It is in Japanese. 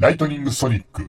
ライトニングソニック。